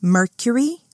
Mercury